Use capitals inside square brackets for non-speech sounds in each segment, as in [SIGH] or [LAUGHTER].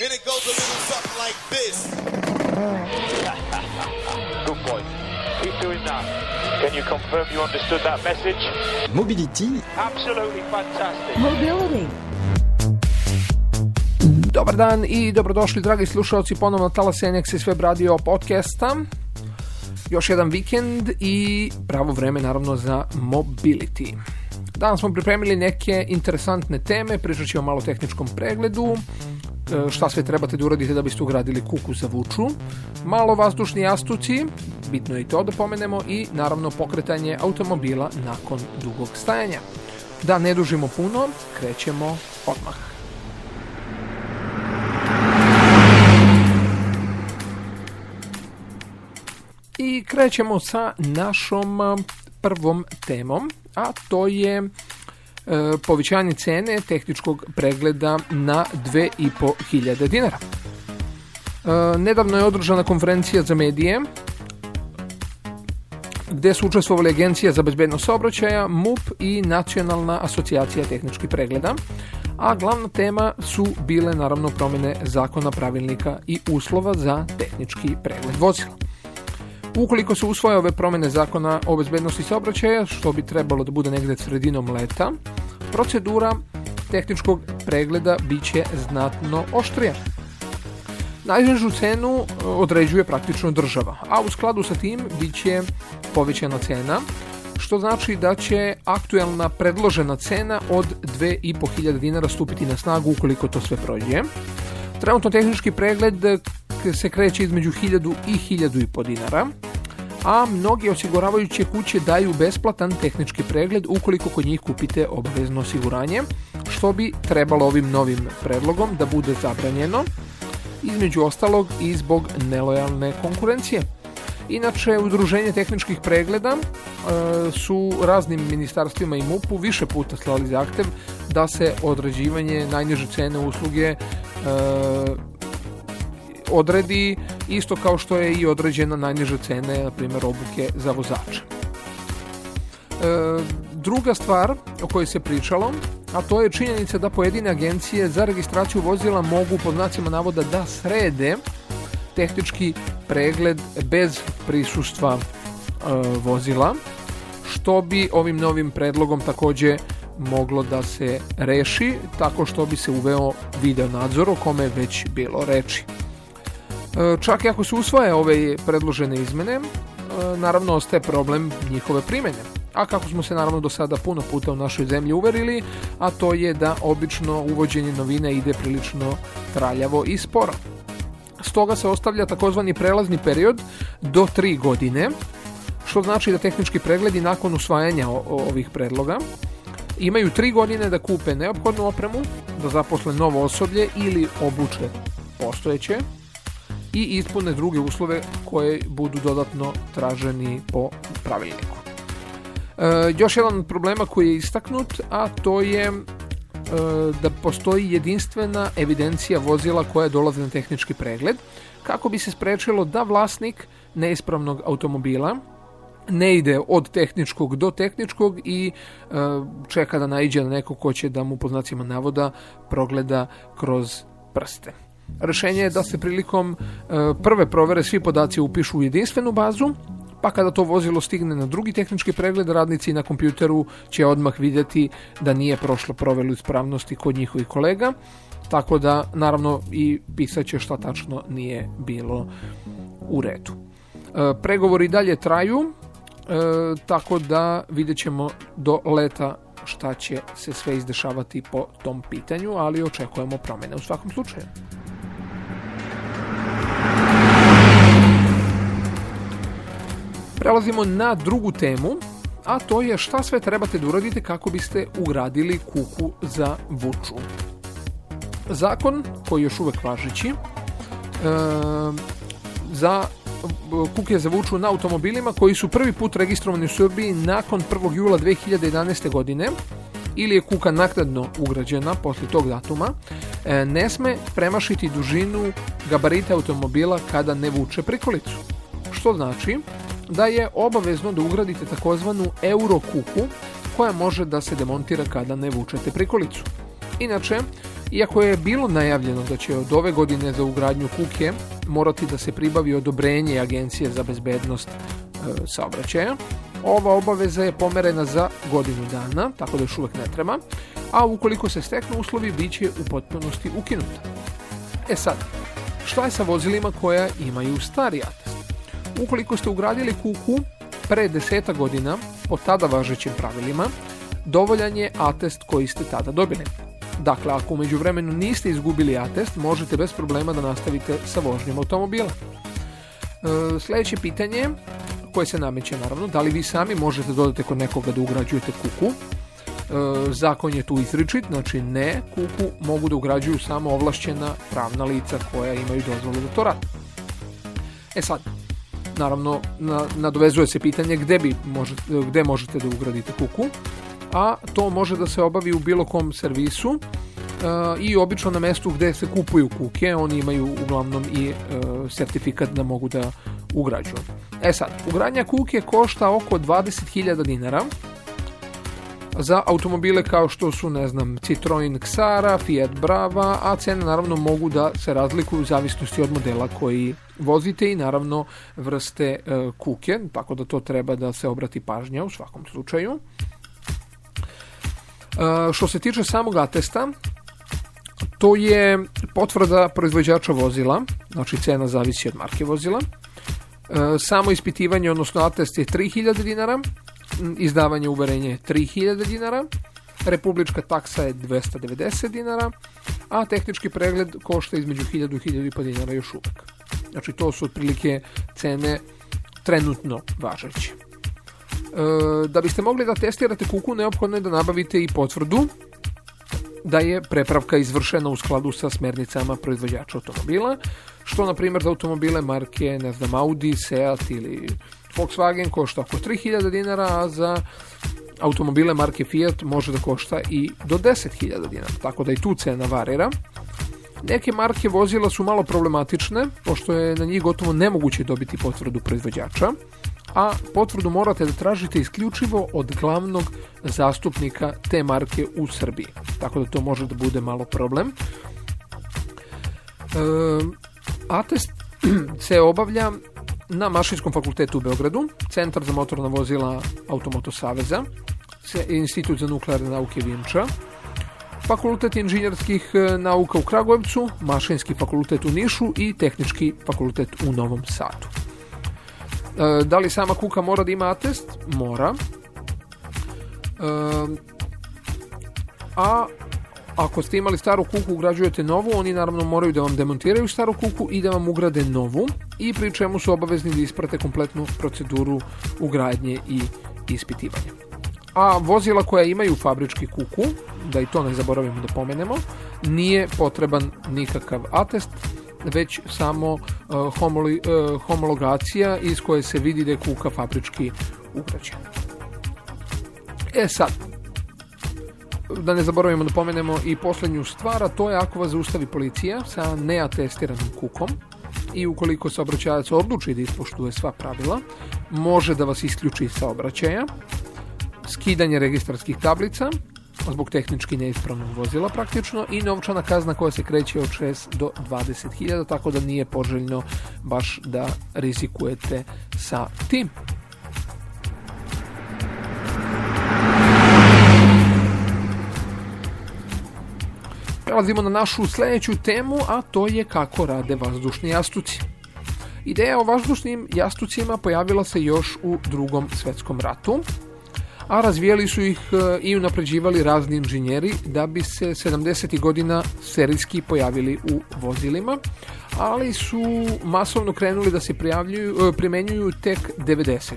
And it goes a little something like this. Good boy. Keep doing that. Can you confirm you understood that message? Mobility, Absolutely fantastic. Mobility. Dobar dan i dobrodošli dragi slušalci ponovno na Talas NXS Web Radio podcasta. Još jedan vikend i pravo vreme naravno za mobility. Danas smo pripremili neke interesantne teme, pričat ćemo malo o tehničkom pregledu, šta sve trebate da uradite da biste ugradili kuku za vuču, malo vazdušni jastuci, bitno je i to da pomenemo, i naravno pokretanje automobila nakon dugog stajanja. Da ne dužimo puno, krećemo odmah. I krećemo sa našom a, prvom temom, a to je e, povećanje cene tehničkog pregleda na 2500 dinara. E, nedavno je održana konferencija za medije gdje su učestvovali Agencija za bezbednost saobraćaja, MUP i Nacionalna asocijacija tehničkih pregleda, a glavna tema su bile naravno promjene zakona, pravilnika i uslova za tehnički pregled vozila. Ukoliko se usvoje ove promjene zakona o bezbednosti saobraćaja, što bi trebalo da bude negdje sredinom leta, procedura tehničkog pregleda bit će znatno oštrija. Najnižu cenu e, određuje praktično država, a u skladu sa tim bit će povećana cena, što znači da će aktuelna predložena cena od 2500 dinara stupiti na snagu ukoliko to sve prođe. Trenutno tehnički pregled e, se kreće između 1000 i 1500 dinara, a mnogi osiguravajuće kuće daju besplatan tehnički pregled ukoliko kod njih kupite obavezno osiguranje, što bi trebalo ovim novim predlogom da bude zabranjeno, između ostalog i zbog nelojalne konkurencije. Inače, udruženje tehničkih pregleda e, su raznim ministarstvima i MUP-u više puta slali zahtev da se određivanje najniže cene usluge e, odredi isto kao što je i određena najniža cene, na primjer, obuke za vozače. E, druga stvar o kojoj se pričalo, a to je činjenica da pojedine agencije za registraciju vozila mogu pod znacima navoda da srede tehnički pregled bez prisustva e, vozila, što bi ovim novim predlogom također moglo da se reši tako što bi se uveo video nadzor o kome već bilo reči. E, Čak i ako se usvoje ove predložene izmene, e, naravno ostaje problem njihove primjene. A kako smo se naravno do sada puno puta u našoj zemlji uverili, a to je da obično uvođenje novine ide prilično traljavo i sporo. Stoga se ostavlja takozvani prelazni period do 3 godine, što znači da tehnički pregledi nakon usvajanja ovih predloga imaju 3 godine da kupe neophodnu opremu, da zaposle novo osoblje ili obuče postojeće i ispune druge uslove koje budu dodatno traženi po pravilniku. E, još jedan od problema koji je istaknut, a to je e, da postoji jedinstvena evidencija vozila koja dolaze na tehnički pregled, kako bi se sprečilo da vlasnik neispravnog automobila ne ide od tehničkog do tehničkog i e, čeka da naiđe na neko ko će da mu po znacima navoda progleda kroz prste. Rešenje je da se prilikom e, prve provere svi podaci upišu u jedinstvenu bazu, pa kada to vozilo stigne na drugi tehnički pregled, radnici na kompjuteru će odmah vidjeti da nije prošlo proveru ispravnosti kod njihovih kolega, tako da naravno i pisat će šta tačno nije bilo u redu. E, pregovori dalje traju, e, tako da vidjet ćemo do leta šta će se sve izdešavati po tom pitanju, ali očekujemo promjene u svakom slučaju. Prelazimo na drugu temu, a to je šta sve trebate da uradite kako biste ugradili kuku za vuču. Zakon koji je još uvek važeći e, za kuke za vuču na automobilima koji su prvi put registrovani u Srbiji nakon 1. jula 2011. godine ili je kuka naknadno ugrađena posle tog datuma, e, ne sme premašiti dužinu gabarita automobila kada ne vuče prikolicu. Što znači da je obavezno da ugradite takozvanu euro kuku koja može da se demontira kada ne vučete prikolicu. Inače, Iako je bilo najavljeno da će od ove godine za ugradnju kuke morati da se pribavi odobrenje Agencije za bezbednost e, saobraćaja, ova obaveza je pomerena za godinu dana, tako da još uvek ne treba, a ukoliko se steknu uslovi, bit će u potpunosti ukinuta. E sad, šta je sa vozilima koja imaju stari atest? Ukoliko ste ugradili kuku pre deseta godina, po tada važećim pravilima, dovoljan je atest koji ste tada dobili. Dakle, ako umeđu vremenu niste izgubili atest, možete bez problema da nastavite sa vožnjom automobila. E, sljedeće pitanje koje se nameće naravno, da li vi sami možete dodati kod nekoga da ugrađujete kuku. E, zakon je tu izričit, znači ne, kuku mogu da ugrađuju samo ovlašćena pravna lica koja imaju dozvolu da to rade. E sad, naravno, na, nadovezuje se pitanje gde, bi možete, možete da ugradite kuku, a to može da se obavi u bilo kom servisu e, i obično na mestu gde se kupuju kuke, oni imaju uglavnom i e, sertifikat da mogu da ugrađuju. E sad, ugradnja kuke košta oko 20.000 dinara za automobile kao što su, ne znam, Citroen Xara, Fiat Brava, a cene naravno mogu da se razlikuju u zavisnosti od modela koji vozite i naravno vrste e, kuke, tako da to treba da se obrati pažnja u svakom slučaju. E, što se tiče samog atesta, to je potvrda proizvođača vozila, znači cena zavisi od marke vozila. E, samo ispitivanje, odnosno atest je 3000 dinara, izdavanje uverenja je 3000 dinara, republička taksa je 290 dinara, a tehnički pregled košta između 1000 i 1000 dinara još uvek. Znači to su otprilike cene trenutno važeće. E, da biste mogli da testirate kuku, neophodno je da nabavite i potvrdu da je prepravka izvršena u skladu sa smernicama proizvođača automobila, što na primjer za automobile marke, ne znam, Audi, Seat ili Volkswagen košta oko 3000 dinara, a za automobile marke Fiat može da košta i do 10.000 dinara, tako da i tu cena varira. Neke marke vozila su malo problematične, pošto je na njih gotovo nemoguće dobiti potvrdu proizvođača, a potvrdu morate da tražite isključivo od glavnog zastupnika te marke u Srbiji. Tako da to može da bude malo problem. E, atest [CLEARS THROAT] se obavlja na Mašinskom fakultetu u Beogradu, Centar za motorna vozila Automoto Saveza, Institut za nuklearne nauke Vinča, Fakultet inženjerskih e, nauka u Kragujevcu, Mašinski fakultet u Nišu i Tehnički fakultet u Novom Sadu. E, da li sama kuka mora da ima atest? Mora. E, a ako ste imali staru kuku, ugrađujete novu, oni naravno moraju da vam demontiraju staru kuku i da vam ugrade novu i pri čemu su obavezni da isprate kompletnu proceduru ugradnje i ispitivanja. A vozila koja imaju fabrički kuku, da i to ne zaboravimo da pomenemo, nije potreban nikakav atest, već samo homoli, uh, homologacija iz koje se vidi da je kuka fabrički ugrađena. E sad, da ne zaboravimo da pomenemo i posljednju stvar, a to je ako vas zaustavi policija sa neatestiranom kukom i ukoliko saobraćajac odluči da ispoštuje sva pravila, može da vas isključi iz saobraćaja, skidanje registarskih tablica, zbog tehnički neispravnog vozila praktično i novčana kazna koja se kreće od 6 do 20.000, tako da nije poželjno baš da rizikujete sa tim. Prelazimo na našu sljedeću temu, a to je kako rade vazdušni jastuci. Ideja o vazdušnim jastucima pojavila se još u drugom svetskom ratu, a razvijali su ih e, i unapređivali razni inženjeri da bi se 70. godina serijski pojavili u vozilima, ali su masovno krenuli da se e, primenjuju tek 90.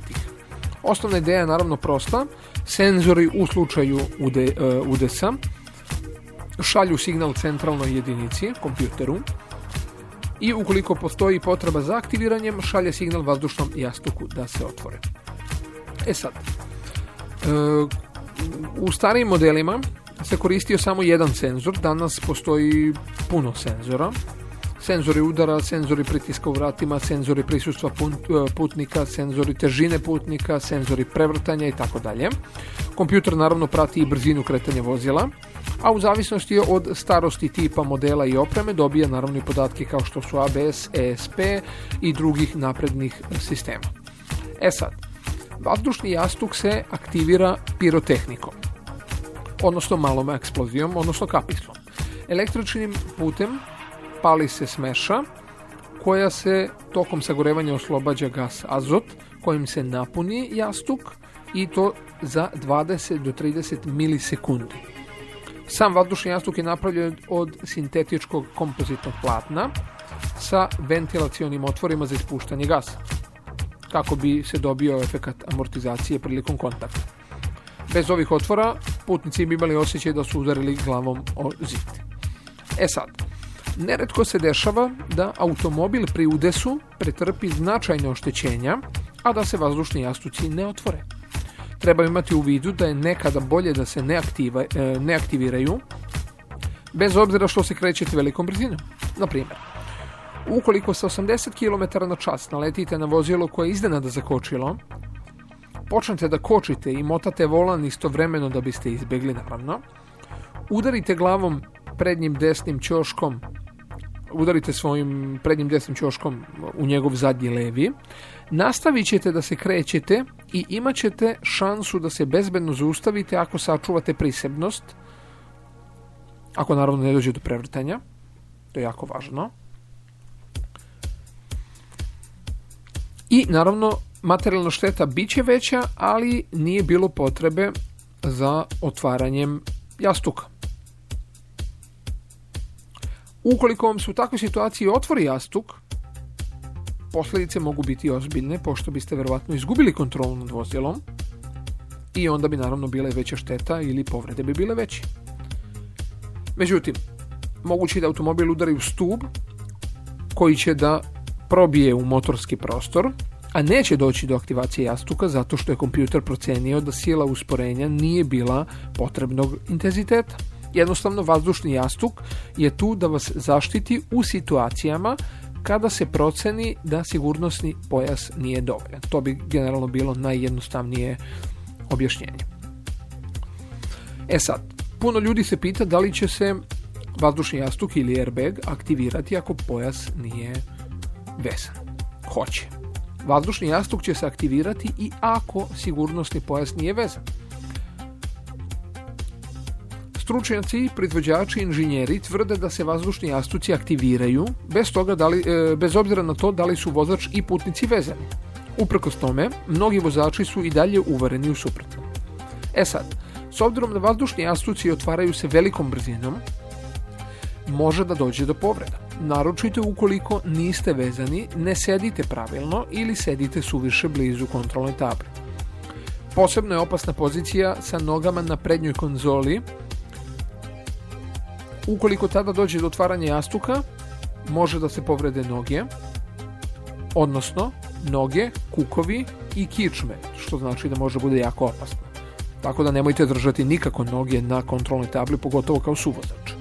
Osnovna ideja je naravno prosta, senzori u slučaju e, udesa šalju signal centralnoj jedinici, kompjuteru, i ukoliko postoji potreba za aktiviranjem, šalje signal vazdušnom jastuku da se otvore. E sad, u starijim modelima se koristio samo jedan senzor, danas postoji puno senzora. Senzori udara, senzori pritiska u vratima, senzori prisustva putnika, senzori težine putnika, senzori prevrtanja i tako dalje. Kompjuter naravno prati i brzinu kretanja vozila, a u zavisnosti od starosti tipa modela i opreme dobija naravno i podatke kao što su ABS, ESP i drugih naprednih sistema. E sad, vazdušni jastuk se aktivira pirotehnikom, odnosno malom eksplozijom, odnosno kapislom. Električnim putem pali se smeša koja se tokom sagorevanja oslobađa gas azot kojim se napuni jastuk i to za 20 do 30 milisekundi. Sam vazdušni jastuk je napravljen od sintetičkog kompozitnog platna sa ventilacionim otvorima za ispuštanje gasa, kako bi se dobio efekat amortizacije prilikom kontakta. Bez ovih otvora putnici bi imali osjećaj da su udarili glavom o zid. E sad, neretko se dešava da automobil pri udesu pretrpi značajne oštećenja, a da se vazdušni jastuci ne otvore treba imati u vidu da je nekada bolje da se ne, e, aktiviraju bez obzira što se krećete velikom brzinom. Na primjer, ukoliko sa 80 km na čas naletite na vozilo koje je iznenada zakočilo, počnete da kočite i motate volan istovremeno da biste izbegli naravno, udarite glavom prednjim desnim ćoškom udarite svojim prednjim desnim ćoškom u njegov zadnji levi, nastavit ćete da se krećete i imat ćete šansu da se bezbedno zaustavite ako sačuvate prisebnost, ako naravno ne dođe do prevrtanja, to je jako važno. I naravno materijalna šteta bit će veća, ali nije bilo potrebe za otvaranjem jastuka. Ukoliko vam se u takvoj situaciji otvori jastuk, posljedice mogu biti ozbiljne, pošto biste verovatno izgubili kontrolu nad vozilom i onda bi naravno bile veća šteta ili povrede bi bile veće. Međutim, moguće je da automobil udari u stub koji će da probije u motorski prostor, a neće doći do aktivacije jastuka zato što je kompjuter procenio da sila usporenja nije bila potrebnog intenziteta. Jednostavno, vazdušni jastuk je tu da vas zaštiti u situacijama kada se proceni da sigurnosni pojas nije dovoljan. To bi generalno bilo najjednostavnije objašnjenje. E sad, puno ljudi se pita da li će se vazdušni jastuk ili airbag aktivirati ako pojas nije vezan. Hoće. Vazdušni jastuk će se aktivirati i ako sigurnosni pojas nije vezan. Stručnjaci, proizvođači inženjeri tvrde da se vazdušni jastuci aktiviraju bez, toga da li, e, bez obzira na to da li su vozač i putnici vezani. Uprkos tome, mnogi vozači su i dalje uvereni u suprotno. E sad, s obzirom da vazdušni jastuci otvaraju se velikom brzinom, može da dođe do povreda. Naročito ukoliko niste vezani, ne sedite pravilno ili sedite suviše blizu kontrolnoj tabli. Posebno je opasna pozicija sa nogama na prednjoj konzoli Ukoliko tada dođe do otvaranja jastuka, može da se povrede noge, odnosno noge, kukovi i kičme, što znači da može bude jako opasno. Tako da nemojte držati nikako noge na kontrolnoj tabli, pogotovo kao suvozač.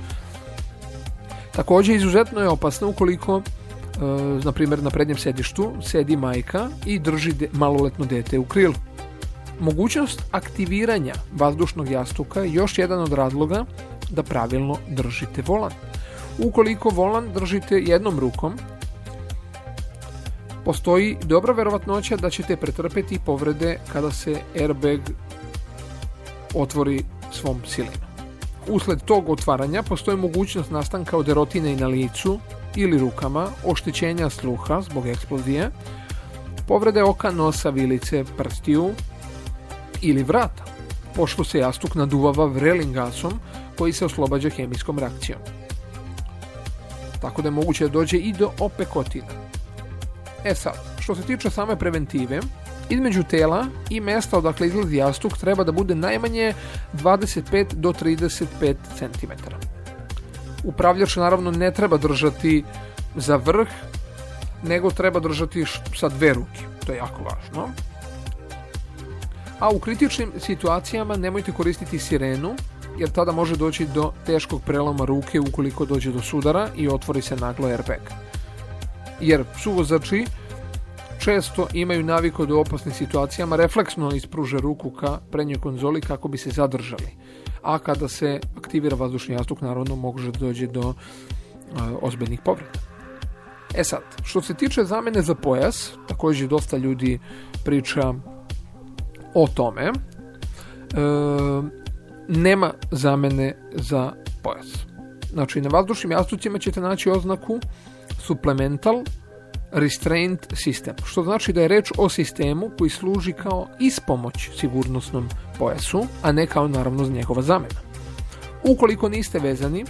Također izuzetno je opasno ukoliko e, na primjer na prednjem sedištu sedi majka i drži maloletno dete u krilu. Mogućnost aktiviranja vazdušnog jastuka je još jedan od razloga da pravilno držite volan. Ukoliko volan držite jednom rukom, postoji dobra verovatnoća da ćete pretrpeti povrede kada se airbag otvori svom silinom. Usled tog otvaranja postoji mogućnost nastanka oderotine i na licu ili rukama, oštećenja sluha zbog eksplozije, povrede oka, nosa, vilice, prstiju ili vrata, pošto se jastuk naduvava vrelim gasom koji se oslobađa hemijskom reakcijom. Tako da je moguće da dođe i do opekotina. E sad, što se tiče same preventive, između tela i mesta odakle izlazi jastuk treba da bude najmanje 25 do 35 cm. Upravljač naravno ne treba držati za vrh, nego treba držati sa dve ruke. To je jako važno. A u kritičnim situacijama nemojte koristiti sirenu, jer tada može doći do teškog preloma ruke ukoliko dođe do sudara i otvori se naglo airbag. Jer suvozači često imaju naviku da u opasnim situacijama refleksno ispruže ruku ka prednjoj konzoli kako bi se zadržali. a kada se aktivira vazdušni jastuk, naravno može dođe do ozbiljnih povreda. E sad, što se tiče zamene za pojas, također dosta ljudi priča o tome, e, nema zamene za pojas. Znači, na vazdušnim jastucima ćete naći oznaku Supplemental Restraint System, što znači da je reč o sistemu koji služi kao ispomoć sigurnosnom pojasu, a ne kao naravno njegova zamena. Ukoliko niste vezani,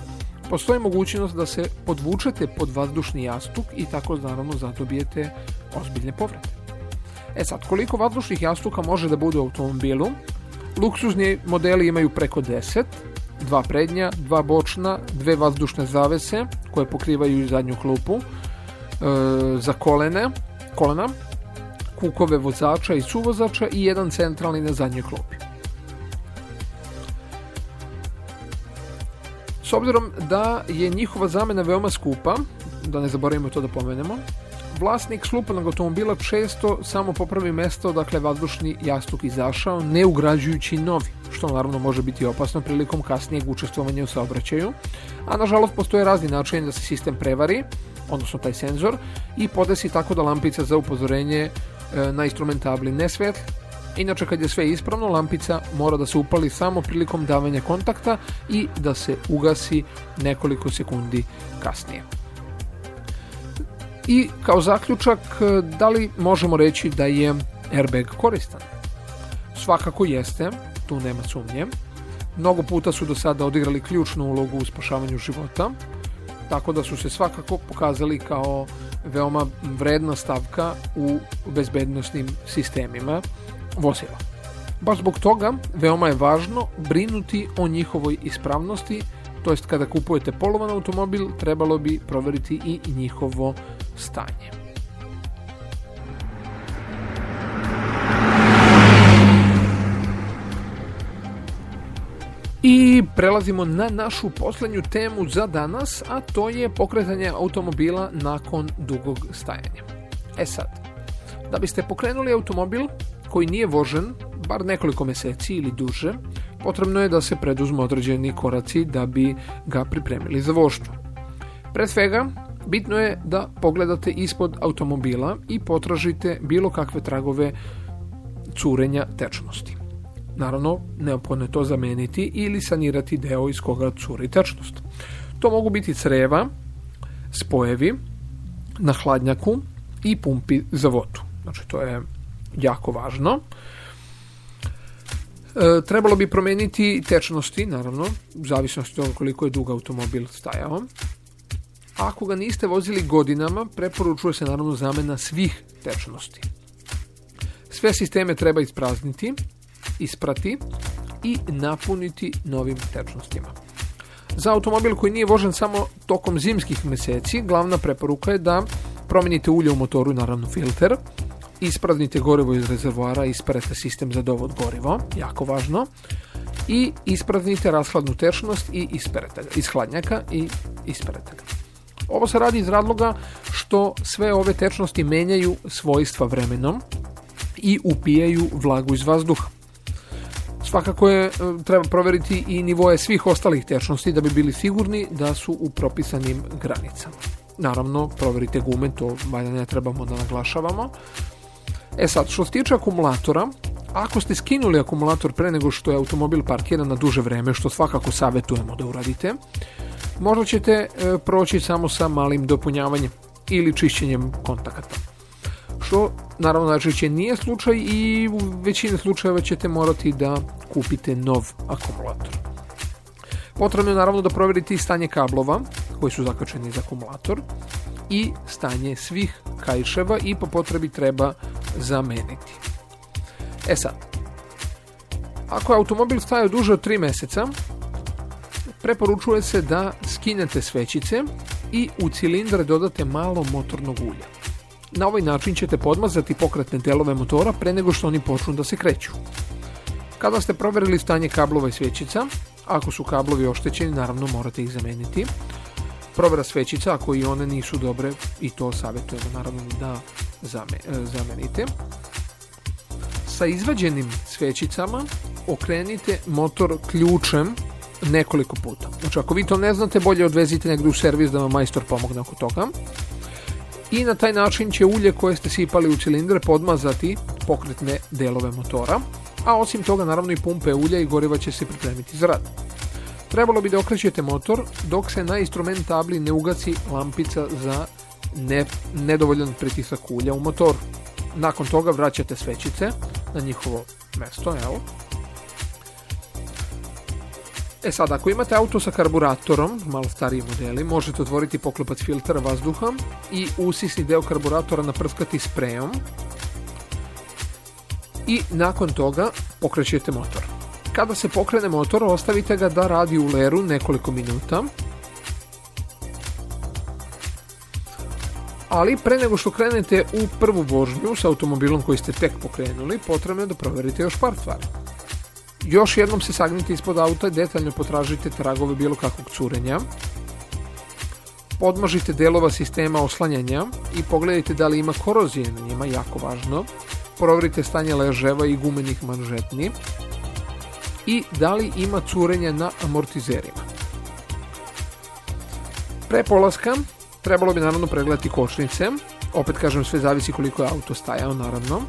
postoji mogućnost da se podvučete pod vazdušni jastuk i tako naravno zadobijete ozbiljne povrede. E sad, koliko vazdušnih jastuka može da bude u automobilu? Luksuzni modeli imaju preko 10, dva prednja, dva bočna, dve vazdušne zavese koje pokrivaju i zadnju klupu, e, za kolene, kolena, kukove vozača i suvozača i jedan centralni na zadnjoj klupi. S obzirom da je njihova zamena veoma skupa, da ne zaboravimo to da pomenemo, vlasnik slupanog automobila često samo popravi mesto dakle vazdušni jastuk izašao ne ugrađujući novi, što naravno može biti opasno prilikom kasnijeg učestvovanja u saobraćaju, a nažalost postoje razni načini da se sistem prevari, odnosno taj senzor, i podesi tako da lampica za upozorenje e, na instrumentabli ne svetli, Inače, kad je sve ispravno, lampica mora da se upali samo prilikom davanja kontakta i da se ugasi nekoliko sekundi kasnije. I kao zaključak, da li možemo reći da je airbag koristan? Svakako jeste, tu nema sumnje. Mnogo puta su do sada odigrali ključnu ulogu u spašavanju života, tako da su se svakako pokazali kao veoma vredna stavka u bezbednostnim sistemima vozila. Baš zbog toga veoma je važno brinuti o njihovoj ispravnosti, to jest kada kupujete polovan automobil trebalo bi proveriti i njihovo stanje. I prelazimo na našu posljednju temu za danas, a to je pokretanje automobila nakon dugog stajanja. E sad, da biste pokrenuli automobil, koji nije vožen bar nekoliko mjeseci ili duže, potrebno je da se preduzmu određeni koraci da bi ga pripremili za vožnju. Pre svega, bitno je da pogledate ispod automobila i potražite bilo kakve tragove curenja tečnosti. Naravno, neophodno je to zameniti ili sanirati deo iz koga curi tečnost. To mogu biti creva, spojevi na hladnjaku i pumpi za vodu. Znači, to je jako važno. E, trebalo bi promijeniti tečnosti, naravno, u zavisnosti od koliko je dug automobil stajao. Ako ga niste vozili godinama, preporučuje se naravno zamena svih tečnosti. Sve sisteme treba isprazniti, isprati i napuniti novim tečnostima. Za automobil koji nije vožen samo tokom zimskih mjeseci, glavna preporuka je da promijenite ulje u motoru, naravno filter, ispraznite gorivo iz rezervoara, isperete sistem za dovod gorivo, jako važno, i ispraznite rashladnu tečnost i isperete ga, iz hladnjaka i isperete ga. Ovo se radi iz razloga što sve ove tečnosti menjaju svojstva vremenom i upijaju vlagu iz vazduha. Svakako je, e, treba provjeriti i nivoje svih ostalih tečnosti da bi bili sigurni da su u propisanim granicama. Naravno, provjerite gume, to valjda ne trebamo da naglašavamo. E sad, što se tiče akumulatora, ako ste skinuli akumulator pre nego što je automobil parkiran na duže vreme, što svakako savjetujemo da uradite, možda ćete e, proći samo sa malim dopunjavanjem ili čišćenjem kontakata. Što naravno najčešće nije slučaj i u većini slučajeva ćete morati da kupite nov akumulator. Potrebno je naravno da provjerite stanje kablova koji su zakačeni za akumulator i stanje svih kajševa i po potrebi treba zameniti. E sad, ako je automobil stajao duže od 3 mjeseca, preporučuje se da skinete svećice i u cilindre dodate malo motornog ulja. Na ovaj način ćete podmazati pokretne delove motora pre nego što oni počnu da se kreću. Kada ste provjerili stanje kablova i svećica, ako su kablovi oštećeni, naravno morate ih zameniti. Provjera svećica, ako i one nisu dobre, i to savjetujemo naravno da zamenite. Sa izvađenim svećicama okrenite motor ključem nekoliko puta. Znači, ako vi to ne znate, bolje odvezite negdje u servis da vam majstor pomogne oko toga. I na taj način će ulje koje ste sipali u cilindre podmazati pokretne delove motora, a osim toga naravno i pumpe ulja i goriva će se pripremiti za rad. Trebalo bi da okrećete motor dok se na instrument tabli ne ugasi lampica za ne, nedovoljan pritisak ulja u motoru. Nakon toga vraćate svećice na njihovo mesto, evo. E sad, ako imate auto sa karburatorom, malo stariji modeli, možete otvoriti poklopac filtera vazduha i usisni deo karburatora naprskati sprejom i nakon toga pokrećete motor. Kada se pokrene motor, ostavite ga da radi u leru nekoliko minuta. Ali pre nego što krenete u prvu vožnju sa automobilom koji ste tek pokrenuli, potrebno je da proverite još par stvari. Još jednom se sagnite ispod auta i detaljno potražite tragove bilo kakvog curenja. Podmažite delova sistema oslanjanja i pogledajte da li ima korozije na njima, jako važno. Proverite stanje leževa i gumenih manžetni i da li ima curenja na amortizerima. Pre polaska trebalo bi naravno pregledati kočnice, opet kažem sve zavisi koliko je auto stajao naravno.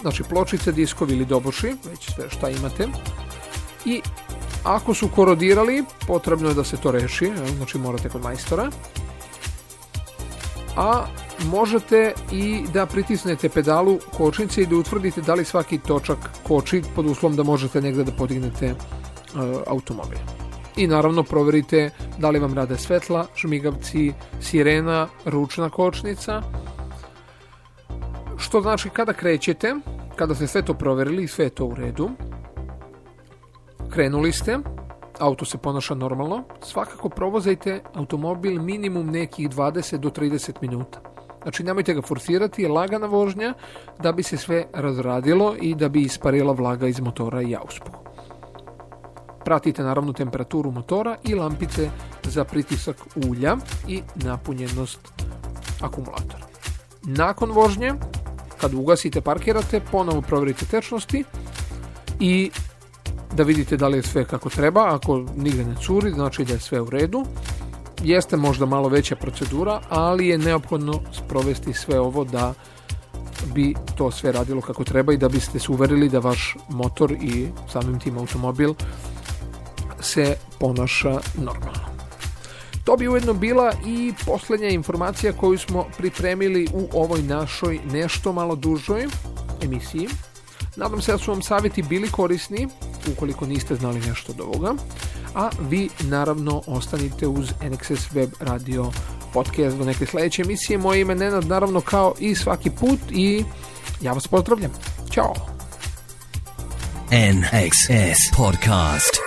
Znači pločice, diskovi ili doboši, već sve šta imate. I ako su korodirali, potrebno je da se to reši, znači morate kod majstora. A možete i da pritisnete pedalu kočnice i da utvrdite da li svaki točak koči pod uslovom da možete negdje da podignete uh, automobil. I naravno proverite da li vam rade svetla, žmigavci, sirena, ručna kočnica. Što znači kada krećete, kada ste sve to proverili i sve je to u redu, krenuli ste, auto se ponaša normalno, svakako provozajte automobil minimum nekih 20 do 30 minuta. Znači nemojte ga forsirati, lagana vožnja da bi se sve razradilo i da bi isparila vlaga iz motora i auspuh. Pratite naravno temperaturu motora i lampice za pritisak ulja i napunjenost akumulatora. Nakon vožnje, kad ugasite, parkirate, ponovo provjerite tečnosti i da vidite da li je sve kako treba, ako nigde ne curi, znači da je sve u redu jeste možda malo veća procedura, ali je neophodno sprovesti sve ovo da bi to sve radilo kako treba i da biste se uverili da vaš motor i samim tim automobil se ponaša normalno. To bi ujedno bila i posljednja informacija koju smo pripremili u ovoj našoj nešto malo dužoj emisiji. Nadam se da su vam savjeti bili korisni, ukoliko niste znali nešto od ovoga a vi naravno ostanite uz NXS Web Radio podcast do neke sljedeće emisije. Moje ime Nenad naravno kao i svaki put i ja vas pozdravljam. Ćao! NXS Podcast